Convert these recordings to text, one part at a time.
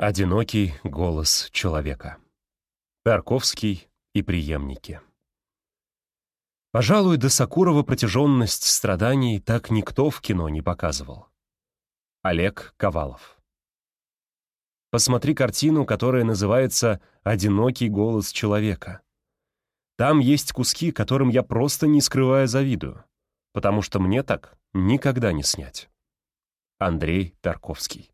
Одинокий голос человека. Тарковский и преемники. Пожалуй, до Сакурова протяженность страданий так никто в кино не показывал. Олег Ковалов. Посмотри картину, которая называется «Одинокий голос человека». Там есть куски, которым я просто не скрывая завидую, потому что мне так никогда не снять. Андрей Тарковский.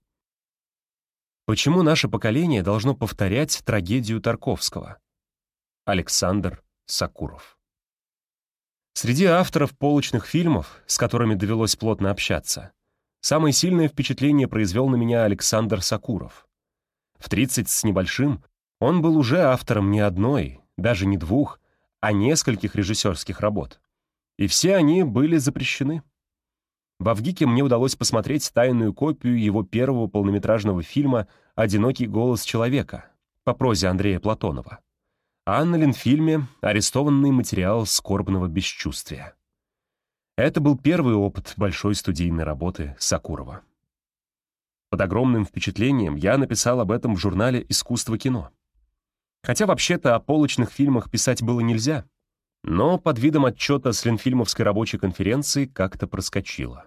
Почему наше поколение должно повторять трагедию Тарковского? Александр Сакуров. Среди авторов полочных фильмов, с которыми довелось плотно общаться, самое сильное впечатление произвел на меня Александр Сакуров. В 30 с небольшим он был уже автором не одной, даже не двух, а нескольких режиссерских работ. И все они были запрещены. В Авгике мне удалось посмотреть тайную копию его первого полнометражного фильма «Одинокий голос человека» по прозе Андрея Платонова. А на Ленфильме арестованный материал скорбного бесчувствия. Это был первый опыт большой студийной работы Сакурова. Под огромным впечатлением я написал об этом в журнале «Искусство кино». Хотя вообще-то о полочных фильмах писать было нельзя, но под видом отчета с Ленфильмовской рабочей конференции как-то проскочило.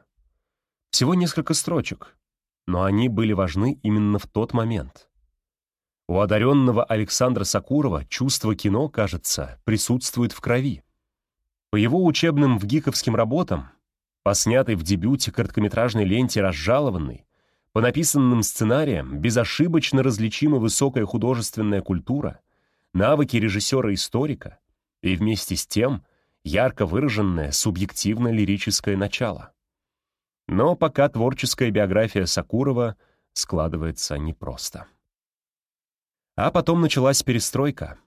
Всего несколько строчек, но они были важны именно в тот момент. У одаренного Александра Сакурова чувство кино, кажется, присутствует в крови. По его учебным вгиковским работам, по снятой в дебюте короткометражной ленте «Разжалованный», по написанным сценариям безошибочно различима высокая художественная культура, навыки режиссера-историка и вместе с тем ярко выраженное субъективно-лирическое начало. Но пока творческая биография Сакурова складывается непросто. А потом началась перестройка,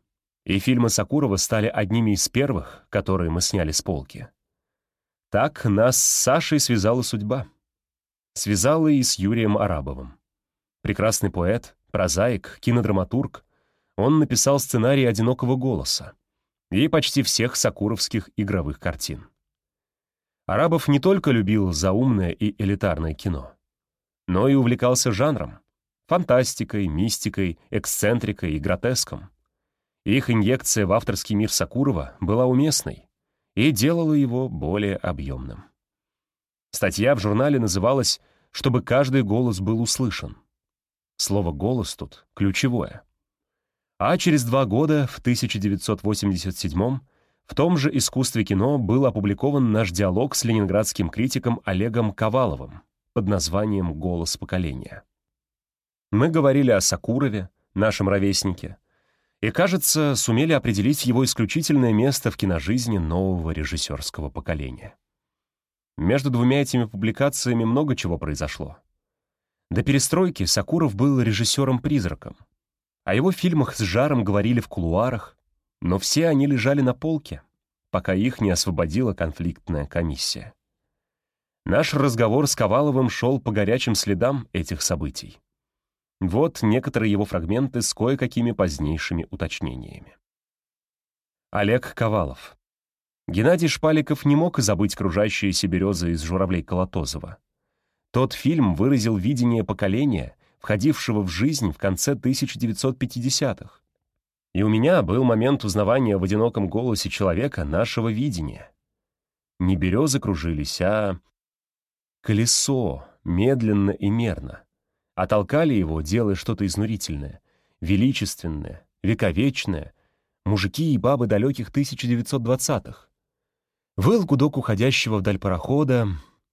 и фильмы Сакурова стали одними из первых, которые мы сняли с полки. Так нас с Сашей связала судьба. Связала и с Юрием Арабовым. Прекрасный поэт, прозаик, кинодраматург, он написал сценарий «Одинокого голоса» и почти всех сакуровских игровых картин. Арабов не только любил заумное и элитарное кино, но и увлекался жанром, фантастикой, мистикой, эксцентрикой и гротеском. Их инъекция в авторский мир Сакурова была уместной и делала его более объемным. Статья в журнале называлась «Чтобы каждый голос был услышан». Слово «голос» тут ключевое. А через два года, в 1987 в том же «Искусстве кино» был опубликован наш диалог с ленинградским критиком Олегом Коваловым под названием «Голос поколения». Мы говорили о Сакурове, нашем ровеснике, и, кажется, сумели определить его исключительное место в киножизни нового режиссерского поколения. Между двумя этими публикациями много чего произошло. До перестройки Сакуров был режиссером-призраком. О его фильмах с жаром говорили в кулуарах, но все они лежали на полке, пока их не освободила конфликтная комиссия. Наш разговор с Коваловым шел по горячим следам этих событий. Вот некоторые его фрагменты с кое-какими позднейшими уточнениями. Олег Ковалов. Геннадий Шпаликов не мог забыть кружащиеся березы из журавлей Колотозова. Тот фильм выразил видение поколения, входившего в жизнь в конце 1950-х, и у меня был момент узнавания в одиноком голосе человека нашего видения. Не березы кружились, а колесо, медленно и мерно. А толкали его, делая что-то изнурительное, величественное, вековечное, мужики и бабы далеких 1920-х. Выл гудок уходящего вдаль парохода,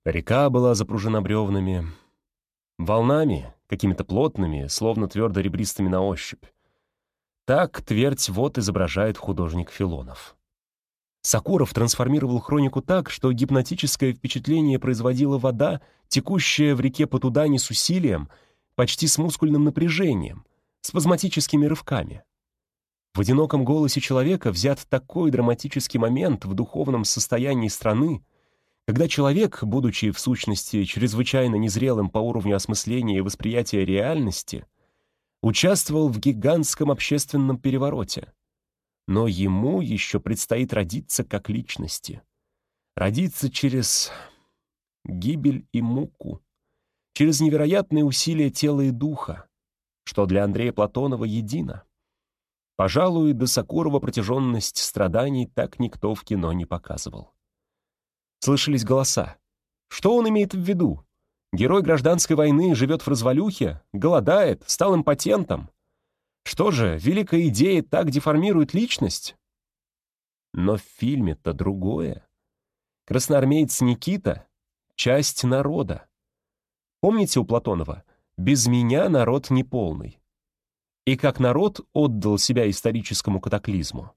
река была запружена бревнами, волнами, какими-то плотными, словно твердо ребристыми на ощупь. Так твердь вот изображает художник Филонов. Сакуров трансформировал хронику так, что гипнотическое впечатление производила вода, текущая в реке по Тудане с усилием, почти с мускульным напряжением, спазматическими рывками. В одиноком голосе человека взят такой драматический момент в духовном состоянии страны, когда человек, будучи в сущности чрезвычайно незрелым по уровню осмысления и восприятия реальности, участвовал в гигантском общественном перевороте. Но ему еще предстоит родиться как личности. Родиться через гибель и муку, через невероятные усилия тела и духа, что для Андрея Платонова едино. Пожалуй, до Сакурова протяженность страданий так никто в кино не показывал. Слышались голоса. Что он имеет в виду? Герой гражданской войны живет в развалюхе, голодает, стал импотентом. Что же, великая идея так деформирует личность? Но в фильме-то другое. Красноармеец Никита — часть народа. Помните у Платонова «без меня народ неполный»? И как народ отдал себя историческому катаклизму,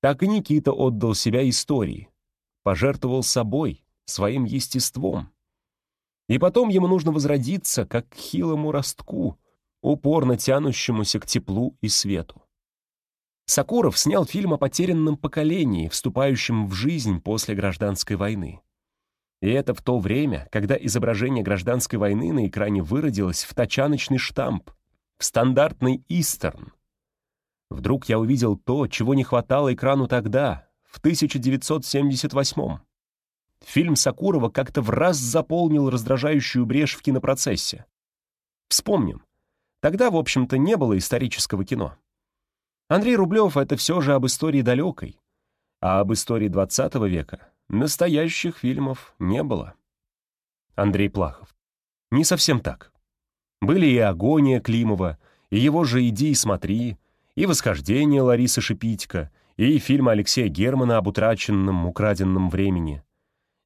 так и Никита отдал себя истории, пожертвовал собой, своим естеством. И потом ему нужно возродиться, как к хилому ростку, упорно тянущемуся к теплу и свету. Сакуров снял фильм о потерянном поколении, вступающем в жизнь после гражданской войны. И это в то время, когда изображение гражданской войны на экране выродилось в тачаночный штамп, в стандартный истерн. Вдруг я увидел то, чего не хватало экрану тогда, в 1978 -м. Фильм Сакурова как-то в раз заполнил раздражающую брешь в кинопроцессе. Вспомним. Тогда, в общем-то, не было исторического кино. Андрей Рублев — это все же об истории далекой. А об истории 20 века настоящих фильмов не было. Андрей Плахов. Не совсем так. Были и «Агония» Климова, и его же «Иди и смотри», и «Восхождение» Ларисы Шипитько, и фильм Алексея Германа об утраченном, украденном времени.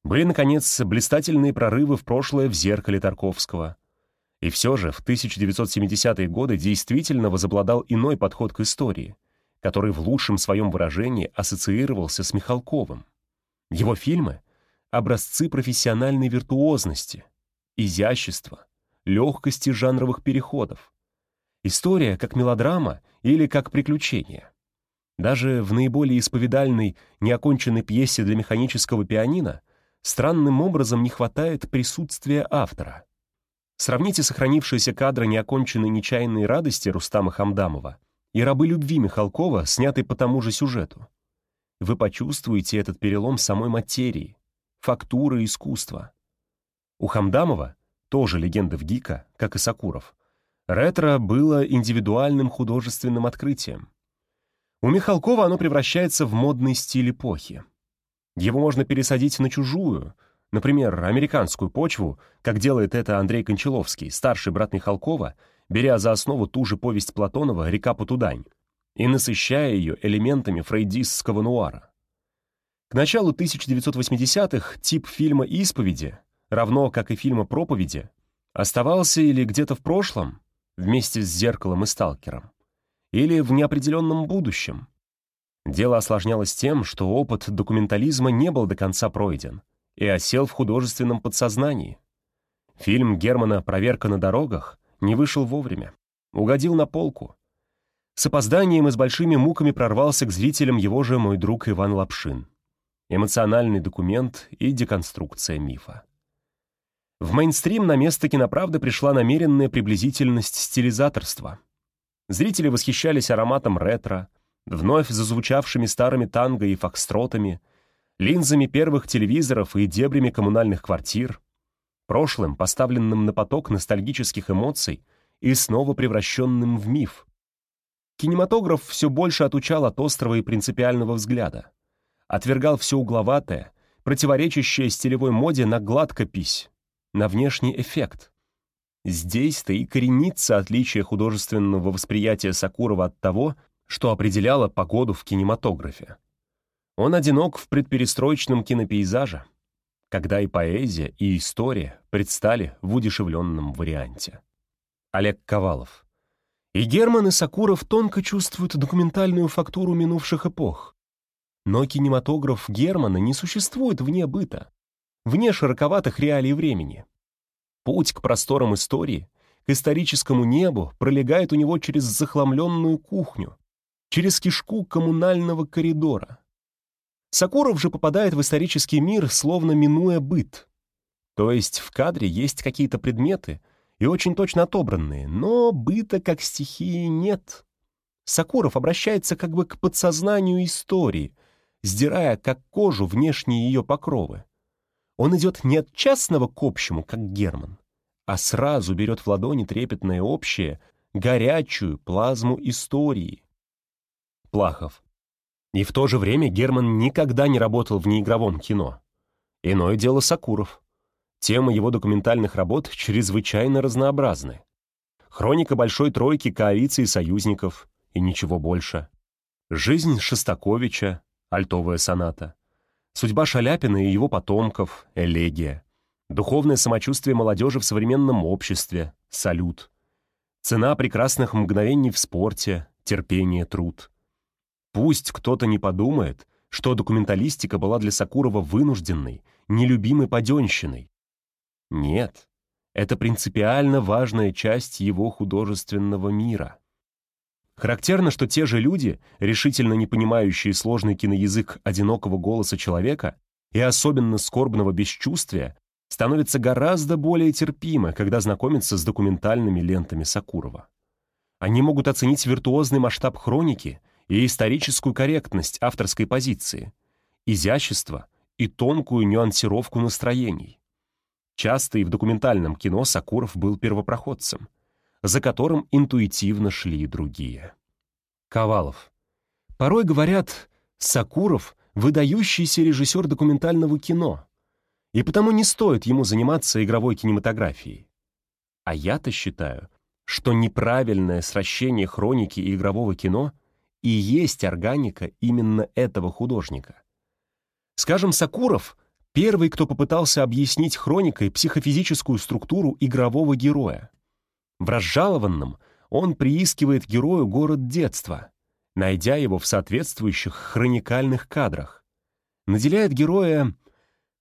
Были, наконец, блистательные прорывы в прошлое в «Зеркале» Тарковского. И все же в 1970-е годы действительно возобладал иной подход к истории, который в лучшем своем выражении ассоциировался с Михалковым. Его фильмы — образцы профессиональной виртуозности, изящества, легкости жанровых переходов. История как мелодрама или как приключение. Даже в наиболее исповедальной, неоконченной пьесе для механического пианино странным образом не хватает присутствия автора. Сравните сохранившиеся кадры неоконченной нечаянной радости Рустама Хамдамова и «Рабы любви» Михалкова, снятый по тому же сюжету. Вы почувствуете этот перелом самой материи, фактуры искусства. У Хамдамова тоже легенда в ГИКа, как и Сакуров. Ретро было индивидуальным художественным открытием. У Михалкова оно превращается в модный стиль эпохи. Его можно пересадить на чужую, например, американскую почву, как делает это Андрей Кончаловский, старший брат Михалкова, беря за основу ту же повесть Платонова «Река Потудань» и насыщая ее элементами фрейдистского нуара. К началу 1980-х тип фильма «Исповеди» равно как и фильма «Проповеди», оставался или где-то в прошлом, вместе с «Зеркалом» и «Сталкером», или в неопределенном будущем. Дело осложнялось тем, что опыт документализма не был до конца пройден и осел в художественном подсознании. Фильм Германа «Проверка на дорогах» не вышел вовремя, угодил на полку. С опозданием и с большими муками прорвался к зрителям его же мой друг Иван Лапшин. Эмоциональный документ и деконструкция мифа. В мейнстрим на место киноправды пришла намеренная приблизительность стилизаторства. Зрители восхищались ароматом ретро, вновь зазвучавшими старыми танго и фокстротами, линзами первых телевизоров и дебрями коммунальных квартир, прошлым, поставленным на поток ностальгических эмоций и снова превращенным в миф. Кинематограф все больше отучал от острого и принципиального взгляда, отвергал все угловатое, противоречащее стилевой моде на гладкопись, на внешний эффект. Здесь-то и коренится отличие художественного восприятия Сакурова от того, что определяло погоду в кинематографе. Он одинок в предперестроечном кинопейзаже, когда и поэзия, и история предстали в удешевленном варианте. Олег Ковалов. И Герман, и Сакуров тонко чувствуют документальную фактуру минувших эпох. Но кинематограф Германа не существует вне быта вне широковатых реалий времени. Путь к просторам истории, к историческому небу пролегает у него через захламленную кухню, через кишку коммунального коридора. Сакуров же попадает в исторический мир, словно минуя быт. То есть в кадре есть какие-то предметы, и очень точно отобранные, но быта как стихии нет. Сакуров обращается как бы к подсознанию истории, сдирая как кожу внешние ее покровы. Он идет не от частного к общему, как Герман, а сразу берет в ладони трепетное общее, горячую плазму истории. Плахов. И в то же время Герман никогда не работал в неигровом кино. Иное дело Сакуров. Темы его документальных работ чрезвычайно разнообразны. Хроника Большой Тройки коалиции союзников и ничего больше. Жизнь Шостаковича, альтовая соната. Судьба Шаляпина и его потомков, элегия. Духовное самочувствие молодежи в современном обществе, салют. Цена прекрасных мгновений в спорте, терпение, труд. Пусть кто-то не подумает, что документалистика была для Сакурова вынужденной, нелюбимой паденщиной. Нет, это принципиально важная часть его художественного мира. Характерно, что те же люди, решительно не понимающие сложный киноязык одинокого голоса человека и особенно скорбного бесчувствия, становятся гораздо более терпимы, когда знакомятся с документальными лентами Сакурова. Они могут оценить виртуозный масштаб хроники и историческую корректность авторской позиции, изящество и тонкую нюансировку настроений. Часто и в документальном кино Сакуров был первопроходцем, за которым интуитивно шли другие. Ковалов. Порой говорят, Сакуров — выдающийся режиссер документального кино, и потому не стоит ему заниматься игровой кинематографией. А я-то считаю, что неправильное сращение хроники и игрового кино и есть органика именно этого художника. Скажем, Сакуров — первый, кто попытался объяснить хроникой психофизическую структуру игрового героя. В «Разжалованном» он приискивает герою город детства, найдя его в соответствующих хроникальных кадрах. Наделяет героя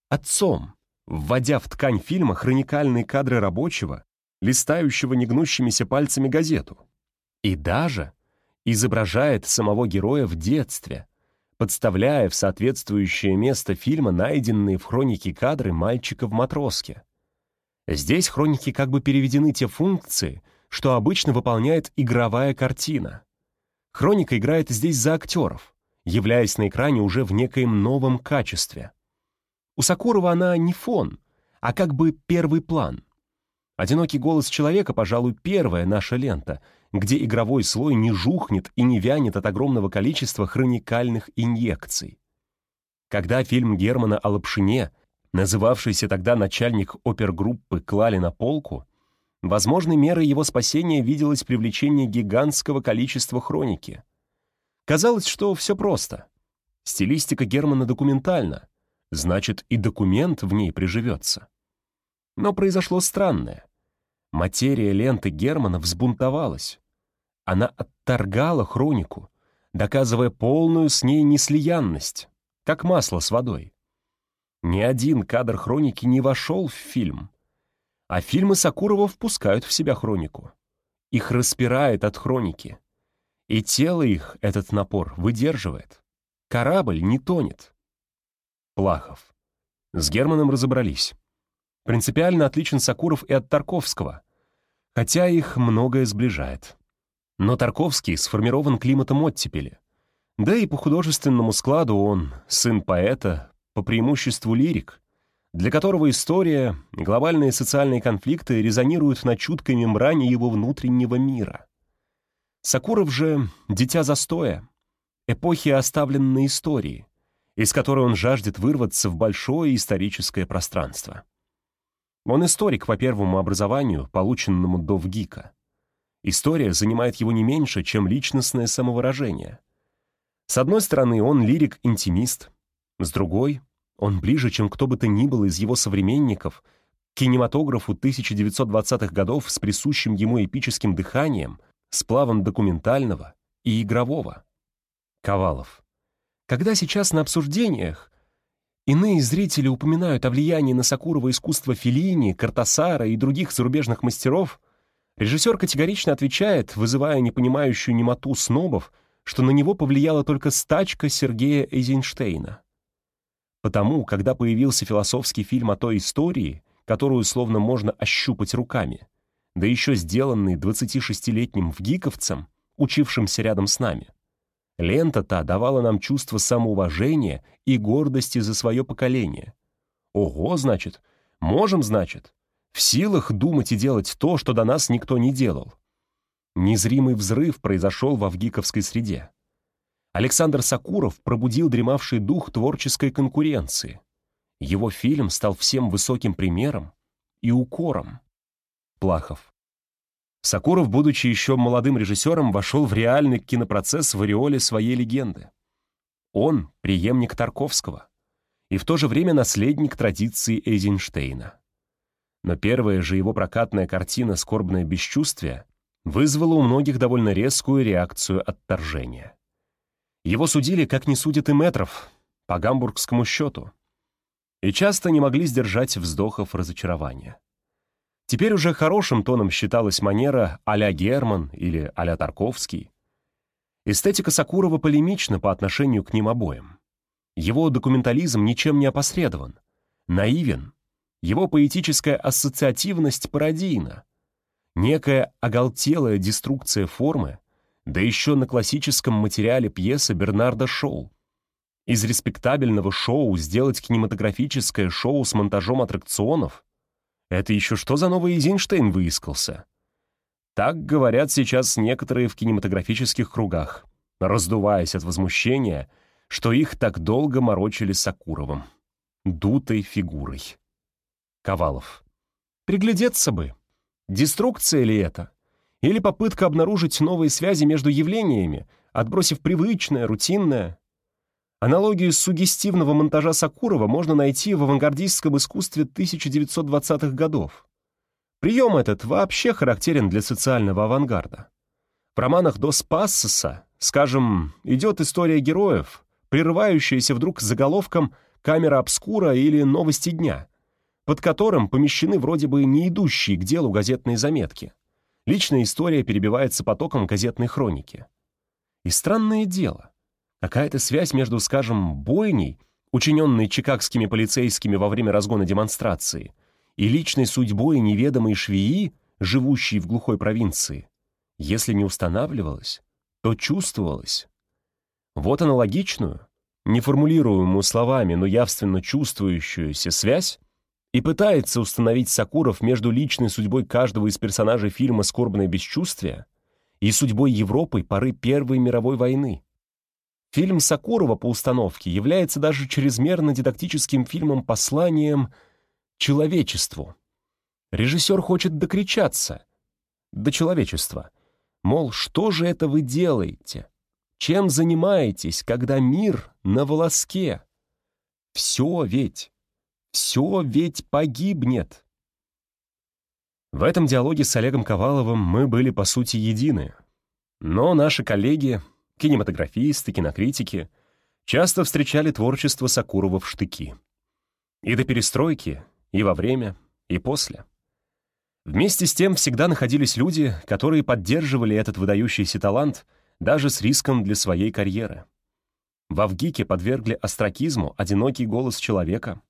отцом, вводя в ткань фильма хроникальные кадры рабочего, листающего негнущимися пальцами газету. И даже изображает самого героя в детстве, подставляя в соответствующее место фильма найденные в хронике кадры мальчика в матроске. Здесь хроники как бы переведены те функции, что обычно выполняет игровая картина. Хроника играет здесь за актеров, являясь на экране уже в некоем новом качестве. У Сакурова она не фон, а как бы первый план. «Одинокий голос человека», пожалуй, первая наша лента — где игровой слой не жухнет и не вянет от огромного количества хроникальных инъекций. Когда фильм Германа о Лапшине, называвшийся тогда начальник опергруппы, клали на полку, возможной мерой его спасения виделось привлечение гигантского количества хроники. Казалось, что все просто. Стилистика Германа документальна, значит, и документ в ней приживется. Но произошло странное. Материя ленты Германа взбунтовалась. Она отторгала хронику, доказывая полную с ней неслиянность, как масло с водой. Ни один кадр хроники не вошел в фильм, а фильмы Сакурова впускают в себя хронику. Их распирает от хроники. И тело их этот напор выдерживает. Корабль не тонет. Плахов. С Германом разобрались. Принципиально отличен Сакуров и от Тарковского, хотя их многое сближает. Но Тарковский сформирован климатом оттепели. Да и по художественному складу он сын поэта, по преимуществу лирик, для которого история глобальные социальные конфликты резонируют на чуткой мембране его внутреннего мира. Сакуров же — дитя застоя, эпохи оставленной истории, из которой он жаждет вырваться в большое историческое пространство. Он историк по первому образованию, полученному до ВГИКа. История занимает его не меньше, чем личностное самовыражение. С одной стороны, он лирик-интимист, с другой — он ближе, чем кто бы то ни был из его современников, к кинематографу 1920-х годов с присущим ему эпическим дыханием, сплавом документального и игрового. Ковалов. Когда сейчас на обсуждениях иные зрители упоминают о влиянии на Сакурова искусства Феллини, Картасара и других зарубежных мастеров — Режиссер категорично отвечает, вызывая непонимающую немоту снобов, что на него повлияла только стачка Сергея Эйзенштейна. Потому, когда появился философский фильм о той истории, которую словно можно ощупать руками, да еще сделанный 26-летним вгиковцем, учившимся рядом с нами, лента та давала нам чувство самоуважения и гордости за свое поколение. Ого, значит, можем, значит, в силах думать и делать то, что до нас никто не делал. Незримый взрыв произошел во вгиковской среде. Александр Сакуров пробудил дремавший дух творческой конкуренции. Его фильм стал всем высоким примером и укором. Плахов. Сакуров, будучи еще молодым режиссером, вошел в реальный кинопроцесс в ореоле своей легенды. Он — преемник Тарковского и в то же время наследник традиции Эйзенштейна. Но первая же его прокатная картина «Скорбное бесчувствие» вызвала у многих довольно резкую реакцию отторжения. Его судили, как не судят и метров, по гамбургскому счету, и часто не могли сдержать вздохов разочарования. Теперь уже хорошим тоном считалась манера а-ля Герман или а-ля Тарковский. Эстетика Сакурова полемична по отношению к ним обоим. Его документализм ничем не опосредован, наивен, его поэтическая ассоциативность пародийна. Некая оголтелая деструкция формы, да еще на классическом материале пьесы Бернарда Шоу. Из респектабельного шоу сделать кинематографическое шоу с монтажом аттракционов — это еще что за новый Эйзенштейн выискался? Так говорят сейчас некоторые в кинематографических кругах, раздуваясь от возмущения, что их так долго морочили Сакуровым, дутой фигурой. Ковалов. Приглядеться бы. Деструкция ли это? Или попытка обнаружить новые связи между явлениями, отбросив привычное, рутинное? Аналогию сугестивного монтажа Сакурова можно найти в авангардистском искусстве 1920-х годов. Прием этот вообще характерен для социального авангарда. В романах Дос Пассеса, скажем, идет история героев, прерывающаяся вдруг заголовком «Камера обскура» или «Новости дня», под которым помещены вроде бы не идущие к делу газетные заметки. Личная история перебивается потоком газетной хроники. И странное дело, какая-то связь между, скажем, бойней, учиненной чикагскими полицейскими во время разгона демонстрации, и личной судьбой неведомой швеи, живущей в глухой провинции, если не устанавливалась, то чувствовалась. Вот аналогичную, неформулируемую словами, но явственно чувствующуюся связь и пытается установить Сакуров между личной судьбой каждого из персонажей фильма «Скорбное бесчувствие» и судьбой Европы поры Первой мировой войны. Фильм Сакурова по установке является даже чрезмерно дидактическим фильмом-посланием человечеству. Режиссер хочет докричаться до человечества. Мол, что же это вы делаете? Чем занимаетесь, когда мир на волоске? Все ведь все ведь погибнет. В этом диалоге с Олегом Коваловым мы были, по сути, едины. Но наши коллеги, кинематографисты, кинокритики, часто встречали творчество Сакурова в штыки. И до перестройки, и во время, и после. Вместе с тем всегда находились люди, которые поддерживали этот выдающийся талант даже с риском для своей карьеры. В Авгике подвергли остракизму одинокий голос человека,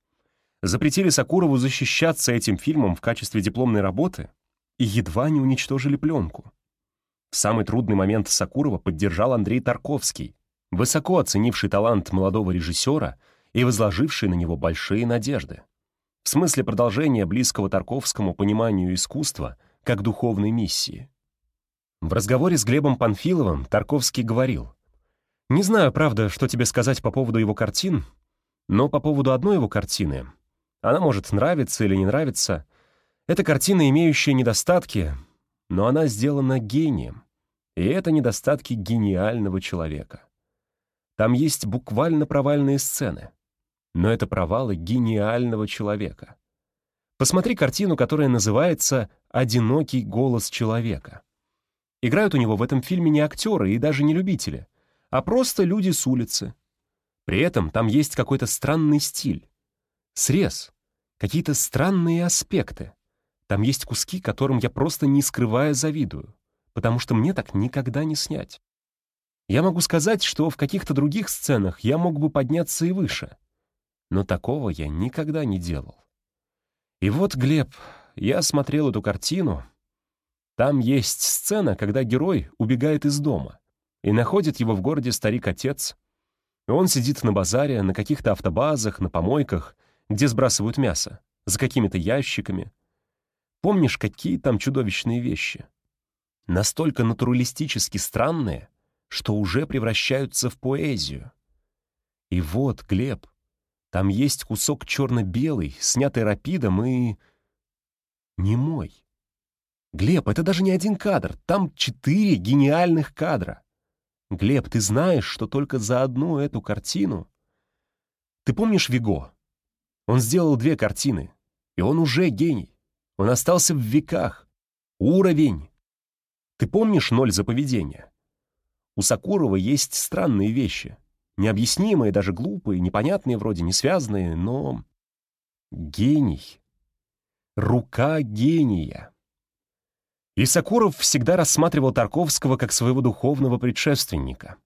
запретили Сакурову защищаться этим фильмом в качестве дипломной работы и едва не уничтожили пленку. В самый трудный момент Сакурова поддержал Андрей Тарковский, высоко оценивший талант молодого режиссера и возложивший на него большие надежды. В смысле продолжения близкого Тарковскому пониманию искусства как духовной миссии. В разговоре с Глебом Панфиловым Тарковский говорил, «Не знаю, правда, что тебе сказать по поводу его картин, но по поводу одной его картины она может нравиться или не нравиться. Это картина, имеющая недостатки, но она сделана гением. И это недостатки гениального человека. Там есть буквально провальные сцены. Но это провалы гениального человека. Посмотри картину, которая называется «Одинокий голос человека». Играют у него в этом фильме не актеры и даже не любители, а просто люди с улицы. При этом там есть какой-то странный стиль. Срез. Какие-то странные аспекты. Там есть куски, которым я просто не скрывая завидую, потому что мне так никогда не снять. Я могу сказать, что в каких-то других сценах я мог бы подняться и выше, но такого я никогда не делал. И вот, Глеб, я смотрел эту картину. Там есть сцена, когда герой убегает из дома, и находит его в городе старик-отец. Он сидит на базаре, на каких-то автобазах, на помойках — где сбрасывают мясо, за какими-то ящиками. Помнишь, какие там чудовищные вещи? настолько натуралистически странные, что уже превращаются в поэзию. И вот, Глеб, там есть кусок черно-белый, снятый рапидом и... не мой. Глеб, это даже не один кадр, там четыре гениальных кадра. Глеб, ты знаешь, что только за одну эту картину... Ты помнишь Виго? Он сделал две картины, и он уже гений. Он остался в веках. Уровень. Ты помнишь «Ноль за поведение»? У Сакурова есть странные вещи. Необъяснимые, даже глупые, непонятные вроде, не связанные, но... Гений. Рука гения. И Сакуров всегда рассматривал Тарковского как своего духовного предшественника.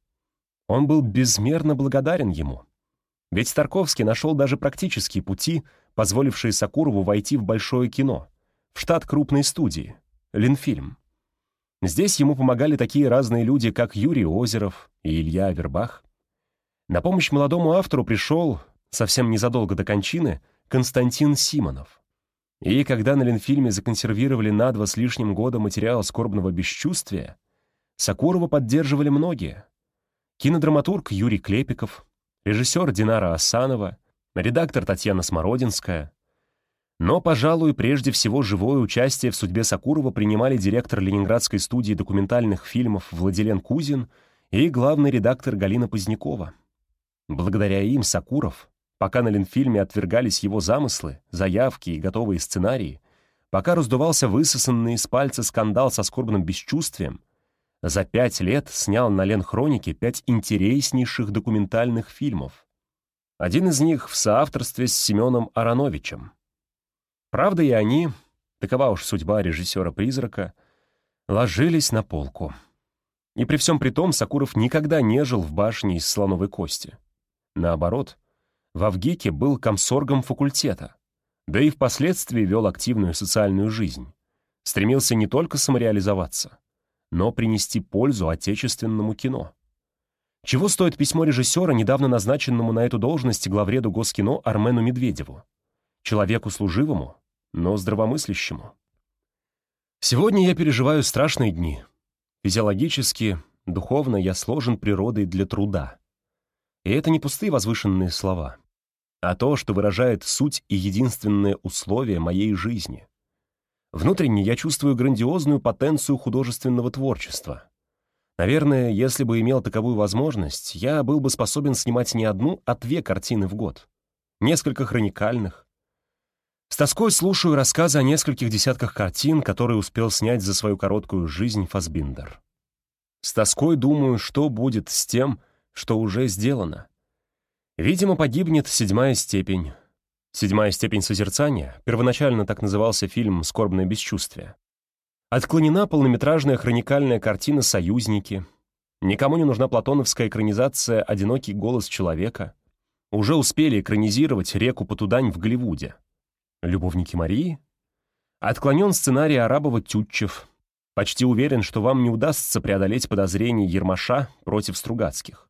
Он был безмерно благодарен ему. Ведь Тарковский нашел даже практические пути, позволившие Сакурову войти в большое кино, в штат крупной студии, Ленфильм. Здесь ему помогали такие разные люди, как Юрий Озеров и Илья Авербах. На помощь молодому автору пришел, совсем незадолго до кончины, Константин Симонов. И когда на Ленфильме законсервировали на два с лишним года материал скорбного бесчувствия, Сакурова поддерживали многие. Кинодраматург Юрий Клепиков, режиссер Динара Асанова, редактор Татьяна Смородинская. Но, пожалуй, прежде всего живое участие в судьбе Сакурова принимали директор Ленинградской студии документальных фильмов Владилен Кузин и главный редактор Галина Позднякова. Благодаря им Сакуров Пока на Ленфильме отвергались его замыслы, заявки и готовые сценарии, пока раздувался высосанный из пальца скандал со скорбным бесчувствием, за пять лет снял на Ленхронике пять интереснейших документальных фильмов. Один из них в соавторстве с Семеном Ароновичем. Правда, и они, такова уж судьба режиссера-призрака, ложились на полку. И при всем при том Сакуров никогда не жил в башне из слоновой кости. Наоборот, в Авгике был комсоргом факультета, да и впоследствии вел активную социальную жизнь. Стремился не только самореализоваться, но принести пользу отечественному кино. Чего стоит письмо режиссера, недавно назначенному на эту должность главреду Госкино Армену Медведеву? Человеку служивому, но здравомыслящему. Сегодня я переживаю страшные дни. Физиологически, духовно я сложен природой для труда. И это не пустые возвышенные слова а то, что выражает суть и единственное условие моей жизни. Внутренне я чувствую грандиозную потенцию художественного творчества. Наверное, если бы имел таковую возможность, я был бы способен снимать не одну, а две картины в год. Несколько хроникальных. С тоской слушаю рассказы о нескольких десятках картин, которые успел снять за свою короткую жизнь Фасбиндер. С тоской думаю, что будет с тем, что уже сделано. Видимо, погибнет седьмая степень. Седьмая степень созерцания, первоначально так назывался фильм «Скорбное бесчувствие». Отклонена полнометражная хроникальная картина «Союзники». Никому не нужна платоновская экранизация «Одинокий голос человека». Уже успели экранизировать «Реку Потудань» в Голливуде. «Любовники Марии». Отклонен сценарий Арабова-Тютчев. Почти уверен, что вам не удастся преодолеть подозрения Ермаша против Стругацких.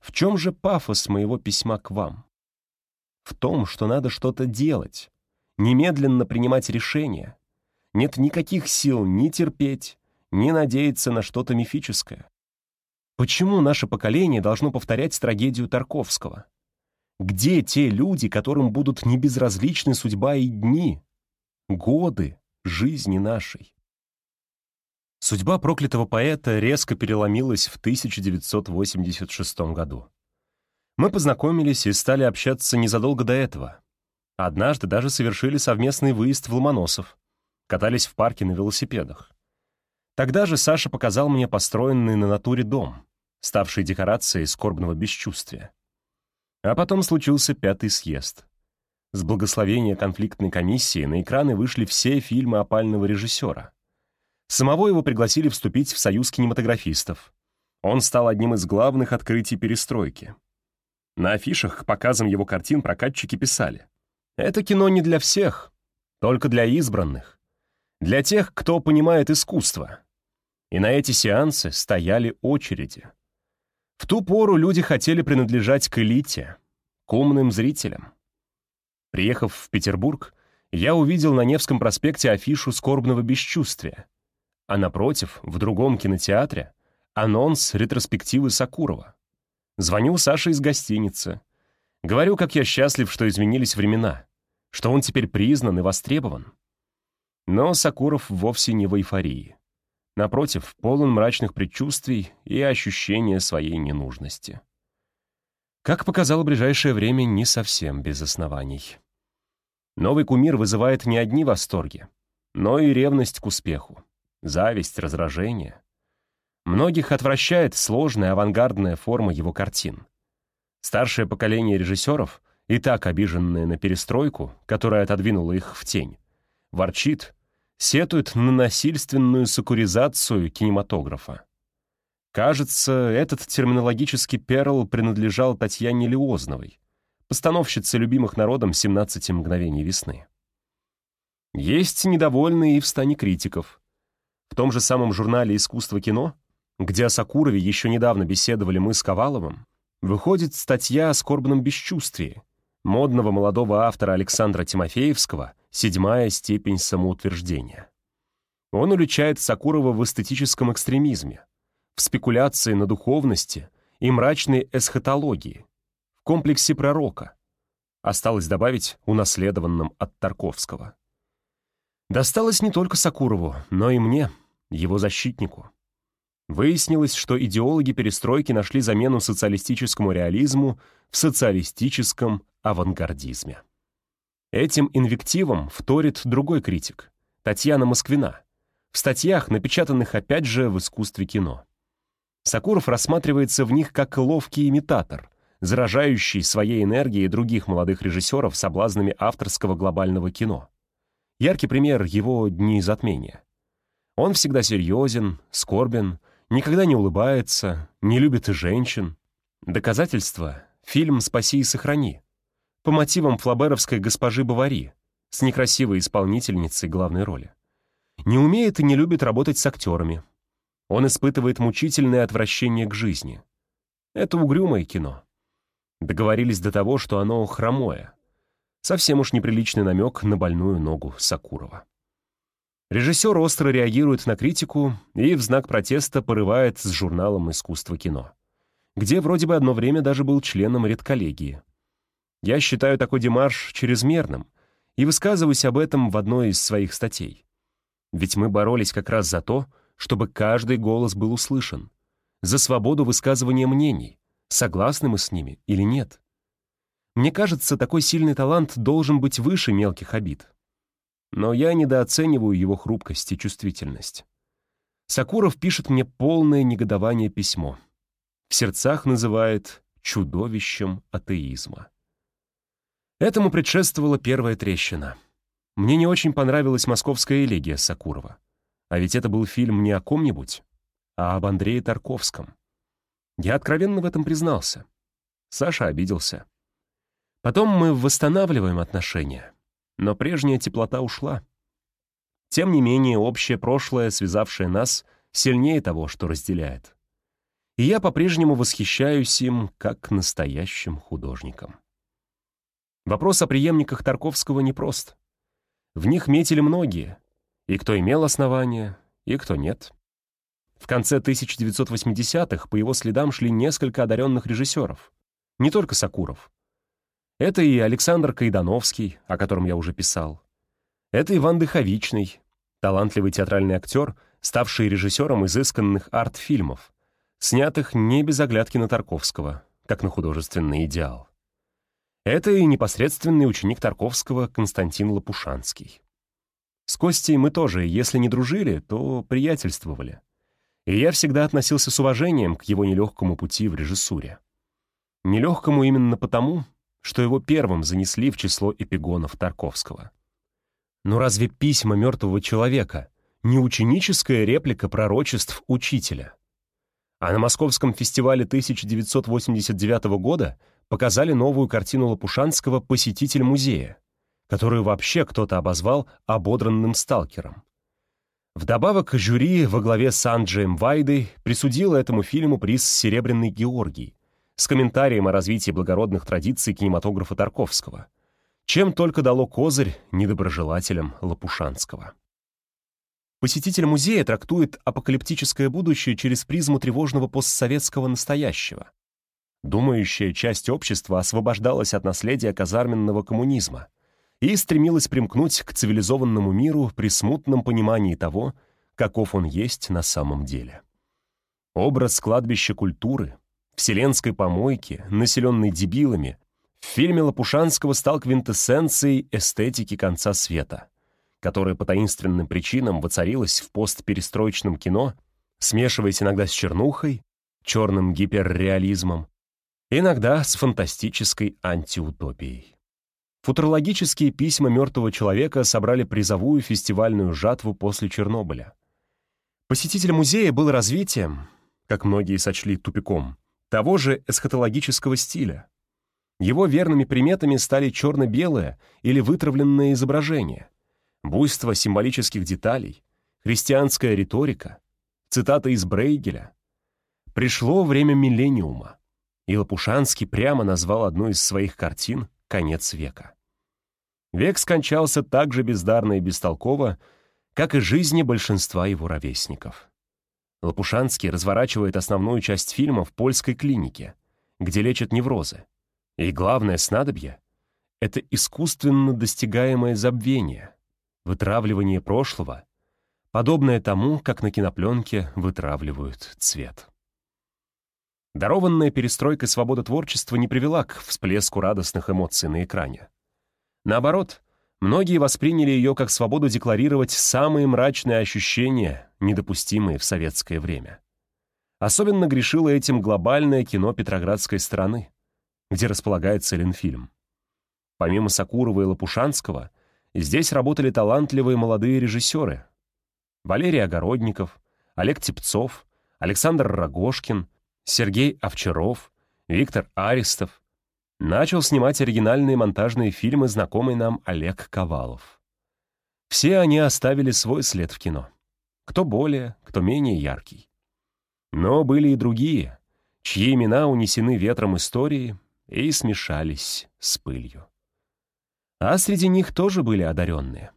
В чем же пафос моего письма к вам? В том, что надо что-то делать, немедленно принимать решения. Нет никаких сил ни терпеть, ни надеяться на что-то мифическое. Почему наше поколение должно повторять трагедию Тарковского? Где те люди, которым будут небезразличны судьба и дни, годы жизни нашей? Судьба проклятого поэта резко переломилась в 1986 году. Мы познакомились и стали общаться незадолго до этого. Однажды даже совершили совместный выезд в Ломоносов. Катались в парке на велосипедах. Тогда же Саша показал мне построенный на натуре дом, ставший декорацией скорбного бесчувствия. А потом случился пятый съезд. С благословения конфликтной комиссии на экраны вышли все фильмы опального режиссера — Самого его пригласили вступить в союз кинематографистов. Он стал одним из главных открытий перестройки. На афишах к показам его картин прокатчики писали «Это кино не для всех, только для избранных, для тех, кто понимает искусство». И на эти сеансы стояли очереди. В ту пору люди хотели принадлежать к элите, к умным зрителям. Приехав в Петербург, я увидел на Невском проспекте афишу скорбного бесчувствия. а напротив, в другом кинотеатре, анонс ретроспективы Сакурова. Звоню Саше из гостиницы. Говорю, как я счастлив, что изменились времена, что он теперь признан и востребован. Но Сакуров вовсе не в эйфории. Напротив, полон мрачных предчувствий и ощущения своей ненужности. Как показало ближайшее время, не совсем без оснований. Новый кумир вызывает не одни восторги, но и ревность к успеху, зависть, раздражение. Многих отвращает сложная авангардная форма его картин. Старшее поколение режиссеров, и так обиженное на перестройку, которая отодвинула их в тень, ворчит, сетует на насильственную сакуризацию кинематографа. Кажется, этот терминологический перл принадлежал Татьяне Леозновой, постановщице любимых народом «17 мгновений весны». Есть недовольные и в стане критиков. В том же самом журнале «Искусство кино», где о Сакурове еще недавно беседовали мы с Коваловым, выходит статья о скорбном бесчувствии модного молодого автора Александра Тимофеевского «Седьмая степень самоутверждения». Он уличает Сакурова в эстетическом экстремизме, в спекуляции на духовности и мрачной эсхатологии, в комплексе пророка. Осталось добавить унаследованном от Тарковского. Досталось не только Сакурову, но и мне, его защитнику. Выяснилось, что идеологи перестройки нашли замену социалистическому реализму в социалистическом авангардизме. Этим инвективом вторит другой критик, Татьяна Москвина, в статьях, напечатанных опять же в искусстве кино. Сакуров рассматривается в них как ловкий имитатор, заражающий своей энергией других молодых режиссеров соблазнами авторского глобального кино. Яркий пример его «Дни затмения». Он всегда серьезен, скорбен, никогда не улыбается, не любит и женщин. Доказательство — фильм «Спаси и сохрани» по мотивам флаберовской госпожи Бавари с некрасивой исполнительницей главной роли. Не умеет и не любит работать с актерами, он испытывает мучительное отвращение к жизни. Это угрюмое кино. Договорились до того, что оно хромое. Совсем уж неприличный намек на больную ногу Сакурова. Режиссер остро реагирует на критику и в знак протеста порывает с журналом «Искусство кино», где вроде бы одно время даже был членом редколлегии. Я считаю такой демарш чрезмерным и высказываюсь об этом в одной из своих статей. Ведь мы боролись как раз за то, чтобы каждый голос был услышан, за свободу высказывания мнений, согласны мы с ними или нет. Мне кажется, такой сильный талант должен быть выше мелких обид. Но я недооцениваю его хрупкость и чувствительность. Сакуров пишет мне полное негодование письмо. В сердцах называет чудовищем атеизма. Этому предшествовала первая трещина. Мне не очень понравилась московская элегия Сакурова. А ведь это был фильм не о ком-нибудь, а об Андрее Тарковском. Я откровенно в этом признался. Саша обиделся. Потом мы восстанавливаем отношения, но прежняя теплота ушла. Тем не менее, общее прошлое, связавшее нас, сильнее того, что разделяет. И я по-прежнему восхищаюсь им как настоящим художником. Вопрос о преемниках Тарковского непрост. В них метили многие, и кто имел основания, и кто нет. В конце 1980-х по его следам шли несколько одаренных режиссеров. Не только Сакуров. Это и Александр Кайдановский, о котором я уже писал. Это Иван Дыховичный, талантливый театральный актер, ставший режиссером изысканных арт-фильмов, снятых не без оглядки на Тарковского, как на художественный идеал. Это и непосредственный ученик Тарковского Константин Лопушанский. С Костей мы тоже, если не дружили, то приятельствовали. И я всегда относился с уважением к его нелегкому пути в режиссуре. Нелегкому именно потому, что его первым занесли в число эпигонов Тарковского. Но разве письма мертвого человека не ученическая реплика пророчеств учителя? А на Московском фестивале 1989 года показали новую картину Лопушанского «Посетитель музея», которую вообще кто-то обозвал ободранным сталкером. Вдобавок, жюри во главе с Анджеем Вайдой присудило этому фильму приз «Серебряный Георгий» с комментарием о развитии благородных традиций кинематографа посетитель музея трактует апокалиптическое будущее через призму тревожного постсоветского настоящего. Думающая часть общества освобождалась от наследия казарменного коммунизма и стремилась примкнуть к цивилизованному миру при смутном понимании того, каков он есть на самом деле. Образ кладбища культуры, вселенской помойки, населенной дебилами, в фильме Лопушанского стал квинтэссенцией эстетики конца света, которая по таинственным причинам воцарилась в постперестроечном кино, смешиваясь иногда с чернухой, черным гиперреализмом, иногда с фантастической антиутопией. Футурологические письма мертвого человека собрали призовую фестивальную жатву после Чернобыля. Посетитель музея был развитием, как многие сочли тупиком, того же эсхатологического стиля. Его верными приметами стали черно-белое или вытравленное изображение, буйство символических деталей, христианская риторика, цитата из Брейгеля. Пришло время миллениума, и Лопушанский прямо назвал одну из своих картин «Конец века». Век скончался так же бездарно и бестолково, как и жизни большинства его ровесников. Лопушанский разворачивает основную часть фильма в польской клинике, где лечат неврозы. И главное снадобье — это искусственно достигаемое забвение, вытравливание прошлого, подобное тому, как на кинопленке вытравливают цвет. Дарованная перестройкой свобода творчества не привела к всплеску радостных эмоций на экране. Наоборот, многие восприняли ее как свободу декларировать самые мрачные ощущения, недопустимые в советское время. Особенно грешило этим глобальное кино Петроградской страны, где располагается Ленфильм. Помимо Сакурова и Лопушанского, здесь работали талантливые молодые режиссеры. Валерий Огородников, Олег Тепцов, Александр Рогошкин, Сергей Овчаров, Виктор Аристов. Начал снимать оригинальные монтажные фильмы знакомый нам Олег Ковалов. Все они оставили свой след в кино. Кто более, кто менее яркий. Но были и другие, чьи имена унесены ветром истории и смешались с пылью. А среди них тоже были одаренные.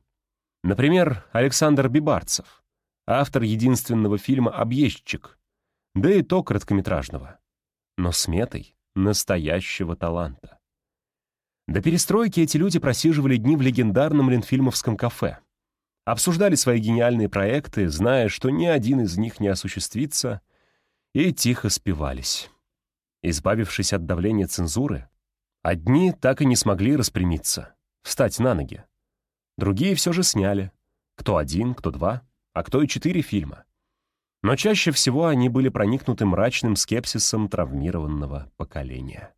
Например, Александр Бибарцев, автор единственного фильма «Объездчик», да и то короткометражного, но сметой настоящего таланта. До перестройки эти люди просиживали дни в легендарном Ленфильмовском кафе — обсуждали свои гениальные проекты, зная, что ни один из них не осуществится, и тихо спивались. Избавившись от давления цензуры, одни так и не смогли распрямиться, встать на ноги. Другие все же сняли. Кто один, кто два, а кто и четыре фильма. Но чаще всего они были проникнуты мрачным скепсисом травмированного поколения.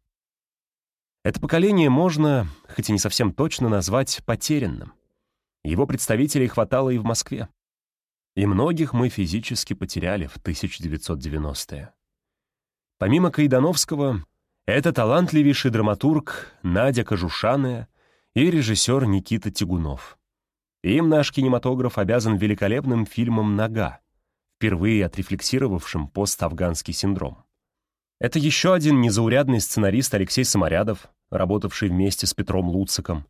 Это поколение можно, хоть и не совсем точно, назвать потерянным. Его представителей хватало и в Москве. И многих мы физически потеряли в 1990-е. Помимо Кайдановского, это талантливейший драматург Надя Кожушаная и режиссер Никита Тягунов. Им наш кинематограф обязан великолепным фильмом «Нога», впервые отрефлексировавшим пост-афганский синдром. Это еще один незаурядный сценарист Алексей Саморядов, работавший вместе с Петром Луциком,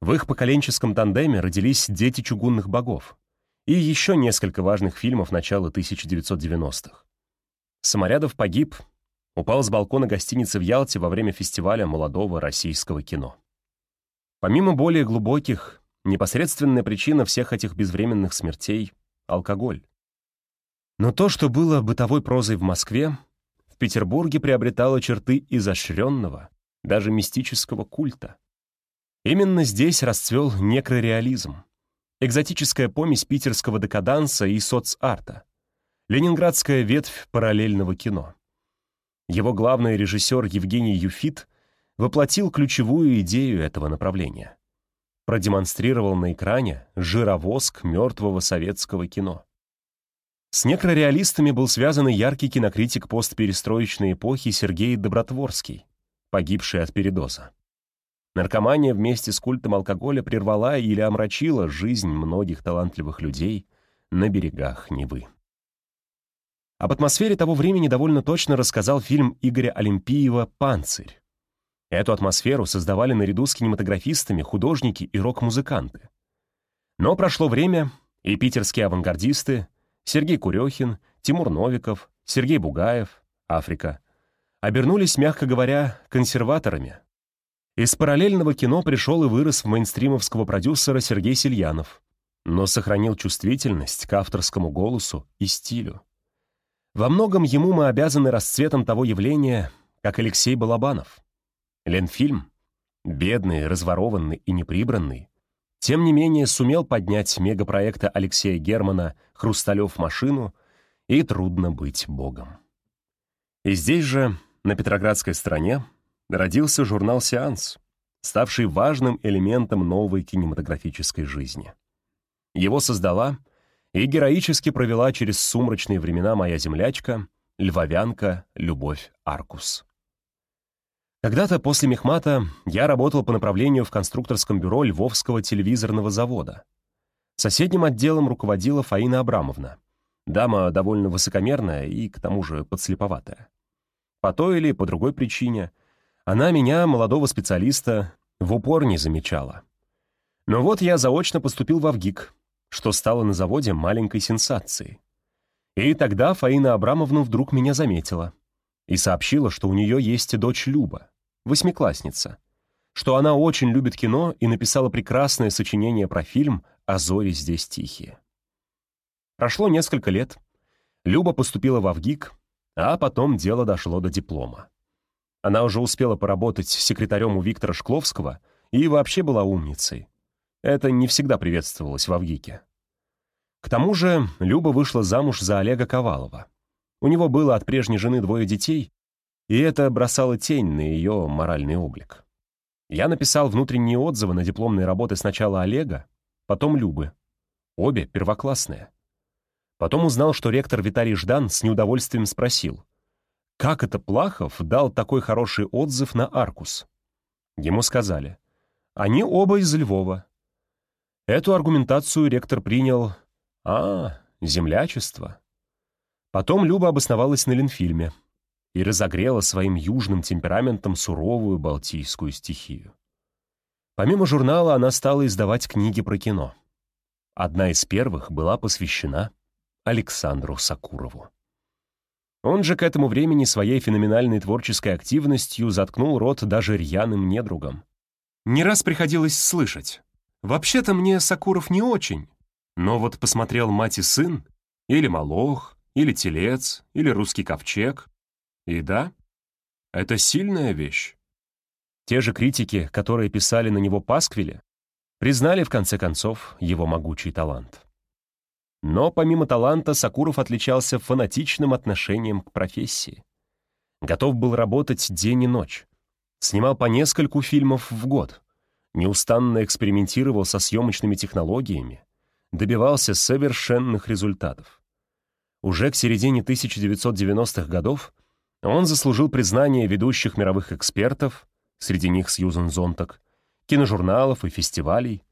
в их поколенческом тандеме родились «Дети чугунных богов» и еще несколько важных фильмов начала 1990-х. Саморядов погиб, упал с балкона гостиницы в Ялте во время фестиваля молодого российского кино. Помимо более глубоких, непосредственная причина всех этих безвременных смертей — алкоголь. Но то, что было бытовой прозой в Москве, в Петербурге приобретало черты изощренного, даже мистического культа. Именно здесь расцвел некрореализм, экзотическая помесь питерского декаданса и соцарта, ленинградская ветвь параллельного кино. Его главный режиссер Евгений Юфит воплотил ключевую идею этого направления. Продемонстрировал на экране жировоск мертвого советского кино. С некрореалистами был связан яркий кинокритик постперестроечной эпохи Сергей Добротворский, погибший от передоза. Наркомания вместе с культом алкоголя прервала или омрачила жизнь многих талантливых людей на берегах Невы. Об атмосфере того времени довольно точно рассказал фильм Игоря Олимпиева «Панцирь». Эту атмосферу создавали наряду с кинематографистами художники и рок-музыканты. Но прошло время, И питерские авангардисты, Сергей Курехин, Тимур Новиков, Сергей Бугаев, Африка, обернулись, мягко говоря, консерваторами. Из параллельного кино пришел и вырос в мейнстримовского продюсера Сергей Сильянов, но сохранил чувствительность к авторскому голосу и стилю. Во многом ему мы обязаны расцветом того явления, как Алексей Балабанов. Ленфильм, бедный, разворованный и неприбранный, тем не менее сумел поднять мегапроекта Алексея Германа «Хрусталев машину» и «Трудно быть богом». И здесь же, на Петроградской стороне, родился журнал «Сеанс», ставший важным элементом новой кинематографической жизни. Его создала и героически провела через сумрачные времена моя землячка, львовянка Любовь Аркус. Когда-то после Мехмата я работал по направлению в конструкторском бюро Львовского телевизорного завода. Соседним отделом руководила Фаина Абрамовна. Дама довольно высокомерная и, к тому же, подслеповатая. По той или по другой причине она меня, молодого специалиста, в упор не замечала. Но вот я заочно поступил в Авгик, что стало на заводе маленькой сенсацией. И тогда Фаина Абрамовна вдруг меня заметила и сообщила, что у нее есть дочь Люба, восьмиклассница, что она очень любит кино и написала прекрасное сочинение про фильм «А зори здесь тихие». Прошло несколько лет. Люба поступила в Авгик, а потом дело дошло до диплома. Она уже успела поработать секретарем у Виктора Шкловского и вообще была умницей. Это не всегда приветствовалось в Авгике. К тому же Люба вышла замуж за Олега Ковалова. У него было от прежней жены двое детей, и это бросало тень на ее моральный облик. Я написал внутренние отзывы на дипломные работы сначала Олега, потом Любы. Обе первоклассные. Потом узнал, что ректор Виталий Ждан с неудовольствием спросил, как это Плахов дал такой хороший отзыв на Аркус. Ему сказали, они оба из Львова. Эту аргументацию ректор принял «А, землячество». Потом Люба обосновалась на Ленфильме — и разогрела своим южным темпераментом суровую балтийскую стихию. Помимо журнала она стала издавать книги про кино. Одна из первых была посвящена Александру Сакурову. Он же к этому времени своей феноменальной творческой активностью заткнул рот даже рьяным недругам. Не раз приходилось слышать. «Вообще-то мне Сакуров не очень, но вот посмотрел «Мать и сын» или «Молох», или «Телец», или «Русский ковчег», и да, это сильная вещь. Те же критики, которые писали на него пасквили, признали, в конце концов, его могучий талант. Но помимо таланта Сакуров отличался фанатичным отношением к профессии. Готов был работать день и ночь. Снимал по нескольку фильмов в год. Неустанно экспериментировал со съемочными технологиями. Добивался совершенных результатов. Уже к середине 1990-х годов он заслужил признание ведущих мировых экспертов, среди них Сьюзен Зонтак, киножурналов и фестивалей,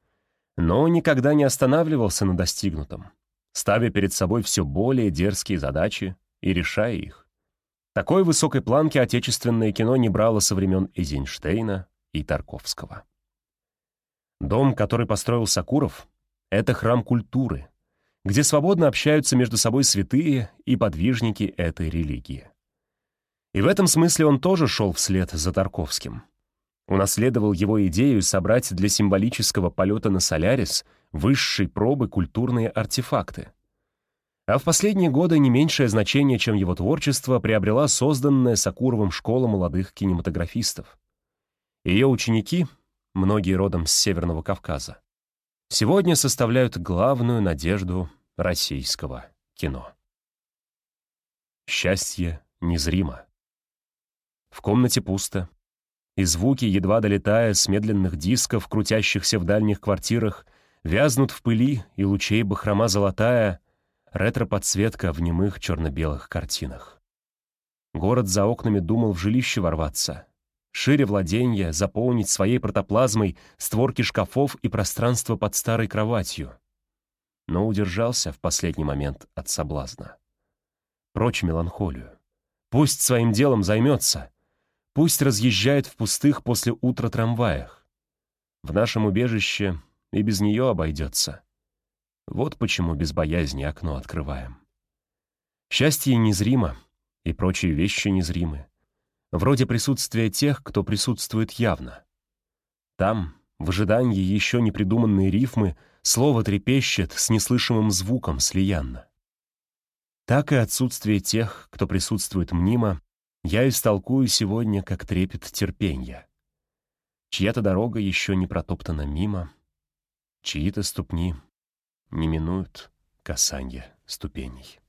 но никогда не останавливался на достигнутом, ставя перед собой все более дерзкие задачи и решая их. Такой высокой планки отечественное кино не брало со времен Эйзенштейна и Тарковского. Дом, который построил Сакуров, — это храм культуры, где свободно общаются между собой святые и подвижники этой религии. И в этом смысле он тоже шел вслед за Тарковским. Унаследовал его идею собрать для символического полета на Солярис высшей пробы культурные артефакты. А в последние годы не меньшее значение, чем его творчество, приобрела созданная Сакуровым школа молодых кинематографистов. Ее ученики, многие родом с Северного Кавказа, сегодня составляют главную надежду российского кино. Счастье незримо. В комнате пусто. И звуки, едва долетая с медленных дисков, крутящихся в дальних квартирах, вязнут в пыли, и лучей бахрома золотая, ретро-подсветка в немых черно-белых картинах. Город за окнами думал в жилище ворваться, шире владенья, заполнить своей протоплазмой створки шкафов и пространство под старой кроватью. Но удержался в последний момент от соблазна. Прочь меланхолию. Пусть своим делом займется — Пусть разъезжает в пустых после утра трамваях. В нашем убежище и без нее обойдется. Вот почему без боязни окно открываем. Счастье незримо, и прочие вещи незримы. Вроде присутствия тех, кто присутствует явно. Там, в ожидании еще не придуманной рифмы, слово трепещет с неслышимым звуком слиянно. Так и отсутствие тех, кто присутствует мнимо, я истолкую сегодня как трепет терпенья. Чья-то дорога еще не протоптана мимо, чьи-то ступни не минуют касанья ступеней.